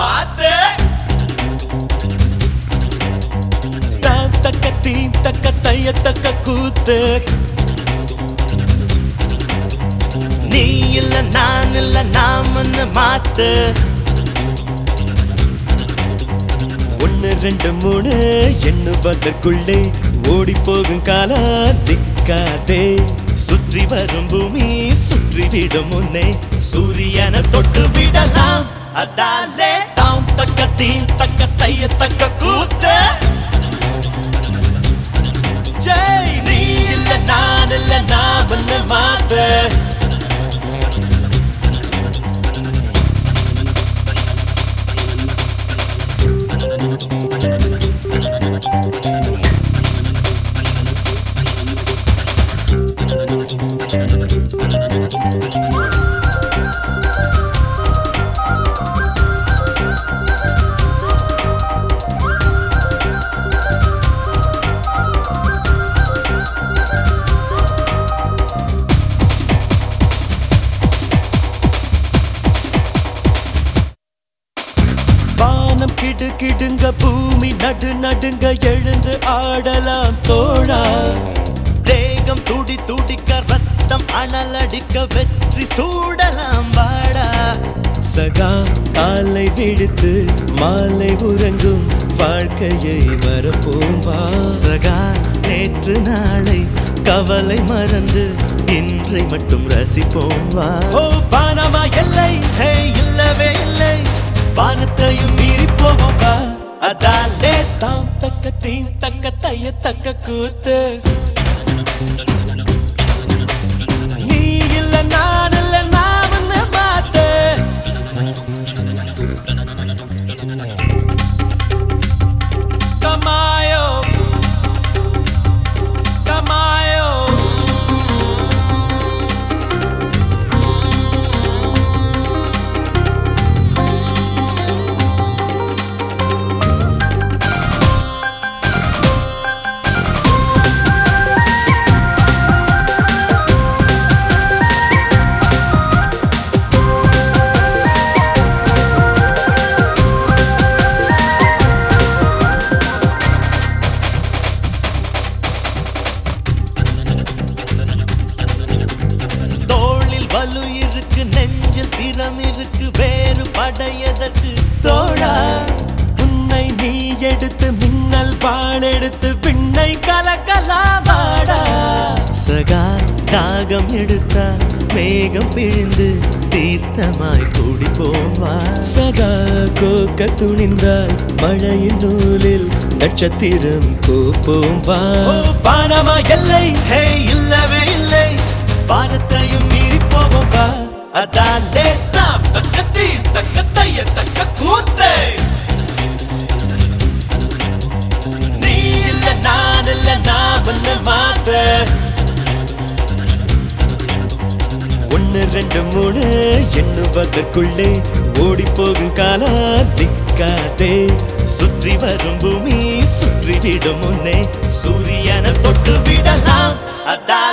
மாத்து. தக்க தீ தக்க தைய தக்க கூத்து. நீ இல்ல நான் இல்ல நாமன்னு மாத்து. ஒன்னு ரெண்டு மூணு எண்ணுவதற்குள்ளே ஓடி போகும் காலா திக்காதே சுற்றி வரும் பூமி சுற்றி விடும் முன்னே சூரியனை தொட்டு விடலாம். அதாலே தாம் தக்க தீம் தக்க தைய தக்க கூத்து. ஜெய் நீ இல்ல நான் இல்ல நான் ஒன்னு மாத்து. கிடு கிடுங்க பூமி நடு நடுங்க எழுந்து ஆடலாம் தோழா. தேகம் துடி துடிக்க ரத்தம் அனலடிக்க வெற்றி சூடலாம் வாடா. சகா காலை விடுத்து மாலை உறங்கும் வாழ்க்கையை மறப்போம் வா. சகா நேற்று நாளை கவலை மறந்து இன்றை மட்டும் ரசிப்போம் வா. ஓ பானமா எல்லை? ஹே இல்லவே இல்லை. வானத்தையும் மீறி போவோம்பா அதாலே தாம் தக்க தீம் தக்க தைய தக்க கூத்து. திறம் இருக்கு வேறு படையதற்கு தோழா உன்னை நீ எடுத்து மின்னல் வாழெடுத்து விண்ணை கலக்கலாம் வாடா. சகா காகம் எடுத்தால் மேகம் பிழிந்து தீர்த்தமாய் கூடி போவா சகா கோக்க துணிந்தால் மழையின் நூலில் நட்சத்திரம் கோப்போம் வா. பானமா எல்லை? ஹே இல்லவே இல்லை. வானத்தையும் மீறி போவோம் வா. அதாலே தாம் தக்க தீ தக்க தைய தக்க கூத்தே. நீ இல்ல நான் இல்ல நான் ஒன்னு மாத்த. ஒன்னு ரெண்டு மூணு எண்ணுவதற்குள்ளே ஓடி போகும் காலா திக்காதே சுற்றி வரும் பூமி சுற்றிவிடும் முன்னே சூரியனை தொட்டு விடலாம். அதான்